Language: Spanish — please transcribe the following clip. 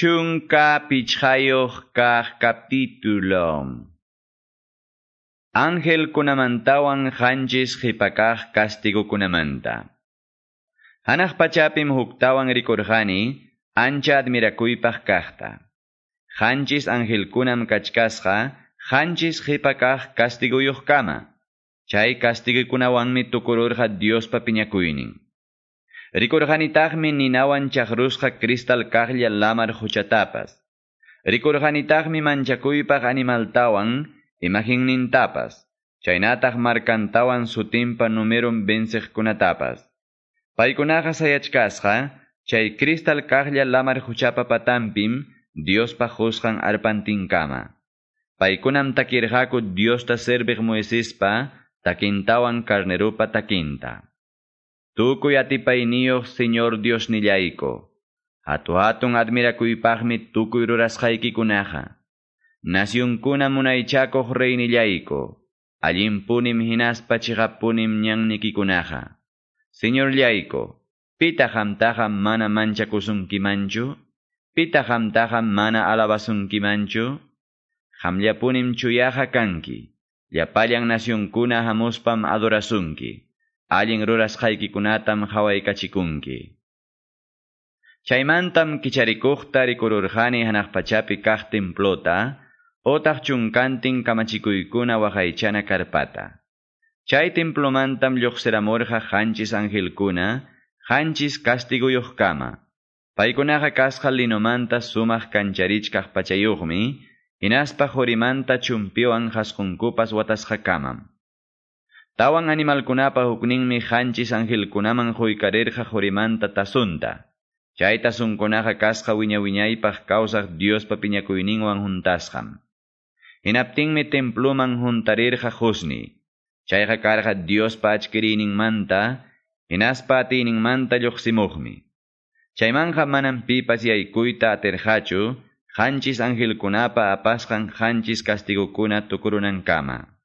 Chunka pichhayoq kaq capítulo. Ángel kunamantawan hanchis hipakaq castigo kunamanta. Hanaq pachapim huktawan rikurjani, ancha admirakuypaq kaqta. Hanchis kunam kachkasqa, hanchis hipakaq castiguyuq kama. Chay mi tukururqa Diospa piñakuynin. Rikurqanitaqmi ninawan chakrusqa cristal kaqlla lamar huchatapas. Rikurqanitaqmi manchakuypaq animaltawan imaginnintapas. Chaynataq markantawan sutimpa numeron benseqkunatapas. Paykunaqa sayachkasqa, chay cristal kaqlla lamar huchapa patampim Diospa husqan arpantinkama. Paykunam takirqaku Diosta serviq Moisespa takintawan carnerupa takinta. Tukuy atipayniyoq Señor Dios nillaiko. Hatu hatun admirakuypaqmi tukuy rurasqaykikunaqa. Nasyunkuna munaychakoq reynillayko. Allinpunim hinaspa chiqapunim ñannikikunaqa. Señor llayko, pita hamtaqa mana manchakusunkimanchu? Pita hamtaqa mana alabasunkimanchu? Hamllapunim chuyaqa kanki. Llapallan nasyunkuna hamuspam adorasunki allin rurasqaykicunatam hawaykachikunki. Chaymantam kicharikuqta rikururjani hanaq pachapi kaq templota, otaq chunkantin kamachikuykuna waqaychana karpata. Chay templomantam lluqsiramurqa hanchis angelkuna, hanchis castiguyuq kama. Paykunaqa kasqa linomanta sumaq kancharichkaq pachayuqmi, hinaspa hurimanta chumpiwan hasqunkupas watasqa kamam. Tawan animalkunapa hukninmi hanchis angelkunaman quykarirqa hurimanta tasunta. Chay tasunkunaqa kasqa wiña wiñaypaq kawsaq Diospa piñakuyninwan juntasqam. Hinaptinmi templuman juntarirqa husni. Chayqa karqa Diospa achkiriyninmanta, hinaspa atiyninmanta lluqsimuqmi. Chaymanqa manam pipas yaykuyta atirqachu, hanchis angelkunapa apasqan hanchis castigukuna tukurunankama.